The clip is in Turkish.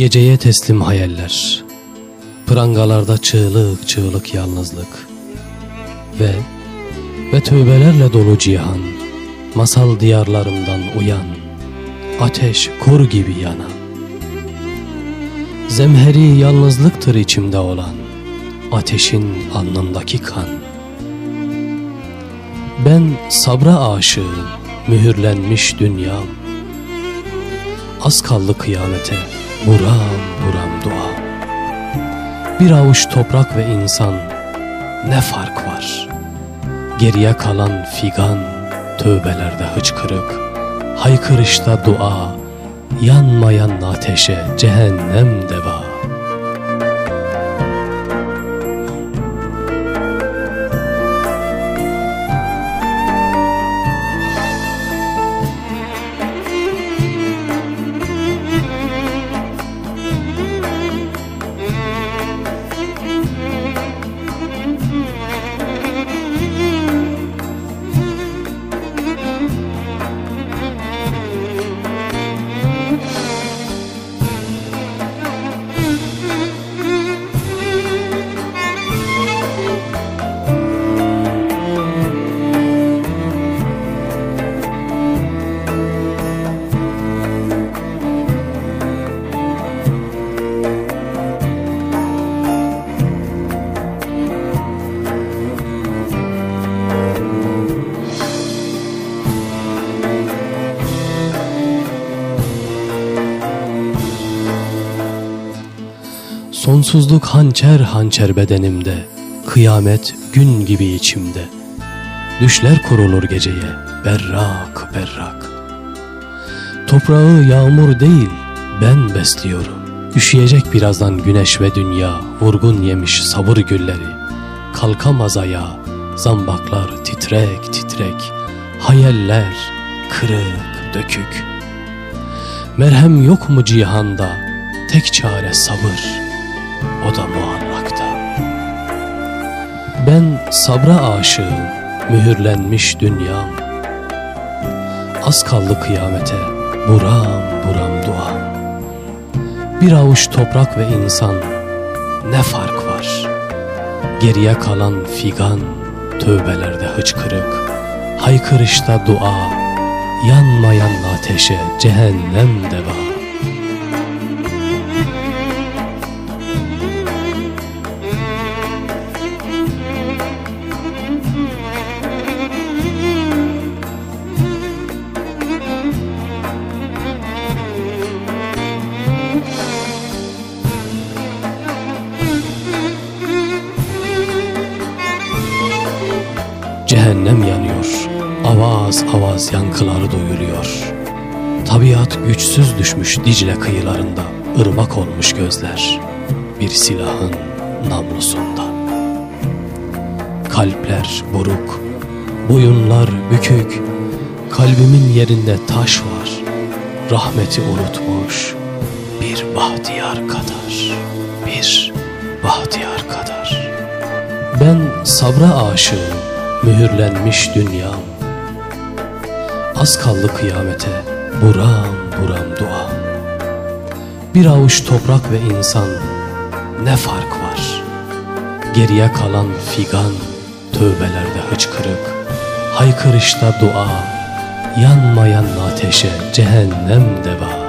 Geceye teslim hayaller, prangalarda çığlık çığlık yalnızlık ve ve tövbelerle dolu cihan, masal diyarlarımdan uyan, ateş kur gibi yanan. Zemheri yalnızlıktır içimde olan, ateşin alnındaki kan. Ben sabra aşığım, mühürlenmiş dünyam. Az kaldı kıyamete, buram buram dua. Bir avuç toprak ve insan, ne fark var? Geriye kalan figan, tövbelerde hıçkırık, haykırışta dua, yanmayan ateşe cehennem deva. Sonsuzluk hançer hançer bedenimde, kıyamet gün gibi içimde. Düşler kurulur geceye, berrak berrak. Toprağı yağmur değil, ben besliyorum. Üşüyecek birazdan güneş ve dünya, vurgun yemiş sabır gülleri. Kalkamaz ayağa, zambaklar titrek titrek, hayaller kırık dökük. Merhem yok mu cihanda, tek çare sabır.'' O da muallakta. Ben sabra aşığım, mühürlenmiş dünyam. Az kaldı kıyamete, buram buram duam. Bir avuç toprak ve insan, ne fark var? Geriye kalan figan, tövbelerde hıçkırık, haykırışta dua, yanmayan ateşe cehennem deva. Cehennem yanıyor, avaz avaz yankıları duyuluyor. Tabiat güçsüz düşmüş Dicle kıyılarında, ırmak olmuş gözler, bir silahın namlusunda. Kalpler buruk, boyunlar bükük, kalbimin yerinde taş var, rahmeti unutmuş bir bahtiyar kadar, bir bahtiyar kadar. Ben sabra aşığım, mühürlenmiş dünyam. Az kaldı kıyamete buram buram dua. Bir avuç toprak ve insan ne fark var? Geriye kalan figan tövbelerde hıçkırık. Haykırışta dua yanmayan ateşe cehennem deva